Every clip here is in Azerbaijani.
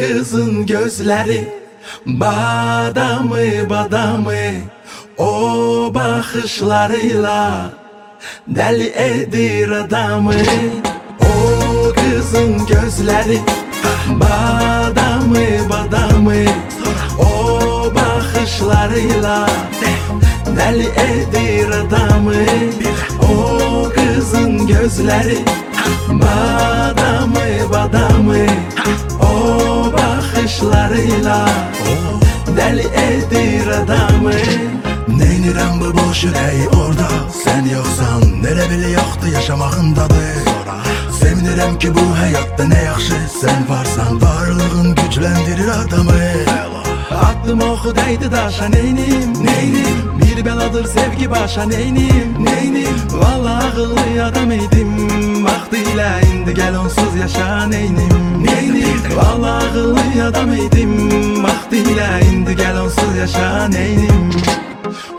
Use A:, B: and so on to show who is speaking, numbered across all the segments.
A: kızın gözleri Badamı badamı O bakışlarıyla Deli edir adamı. O kızın gözleri Badamı badamı O bakışlarıyla Deli edir adamı. O kızın gözleri Badamı badamı bakışlarıyla Deli edir adamı.
B: Neynirəm bu boş ürəyi orada? Sən yoxsan, nerə belə yoxdur yaşamağındadır Sevinirəm ki bu həyatda nə yaxşı Sən varsan, varlığın gücləndirir adamı.
A: Aklım oku değdi daşa neynim neynim? Bir beladır sevgi başa neynim neynim? Vallahi akıllı adam idim Vaktiyle indi gel onsuz yaşa neynim? Neynim? Vallahi akıllı adam idim. Vaktiyle indi gel onsuz yaşa neynim?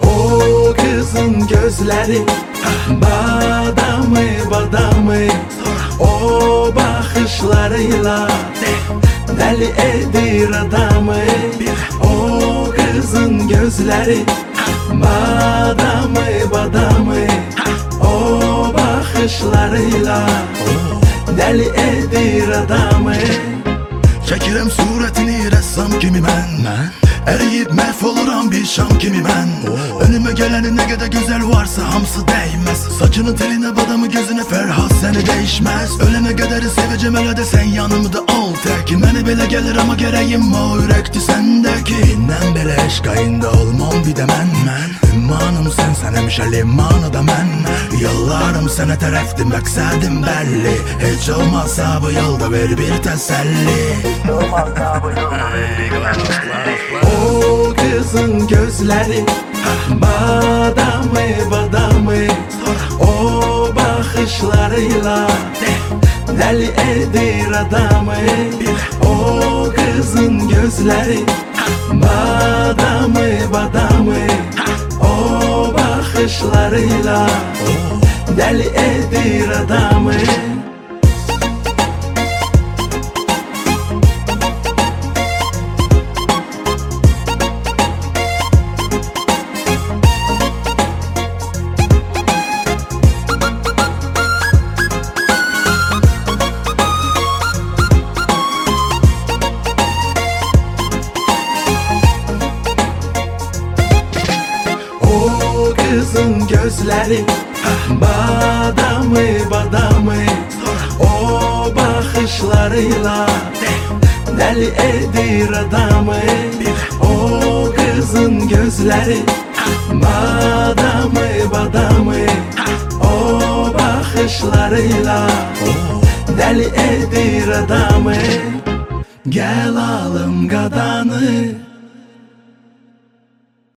A: O kızın gözleri Badamı badamı. O bakışlarıyla Deli edir adamı. O kızın gözleri Badamı badamı. O bakışlarıyla Ali Edir adamı.
B: Çekirem suretini ressam kimi ben, ben? Eriyip mef oluram bir şam kimi ben? Oh. Önüme geleni ne kadar güzel varsa hamsı değmez. Saçını teline badamı gözüne ferhat seni değişmez. Ölene kadar seveceğim hele de sen yanımda ol. Terkin beni bile gelir ama gereğim o yürekti sendeki. İnden bile eşkayında olmam bir de men, men. Ümmanım sən sən həmişə limanı da mən Yollarım sənə tərəfdir məqsədim bəlli Heç olmazsa bu yolda ver bir təsəlli
A: O kızın gözleri Badamı badamı. O bakışlarıyla Deli edir adamı. O kızın gözleri Badamı badamı bakışlarıyla Deli edir adamı kızın gözleri Badamı badamı. O bakışlarıyla Deli edir adamı. O kızın gözleri Badamı badamı. O bakışlarıyla Deli edir adamı. Gel alım gadanı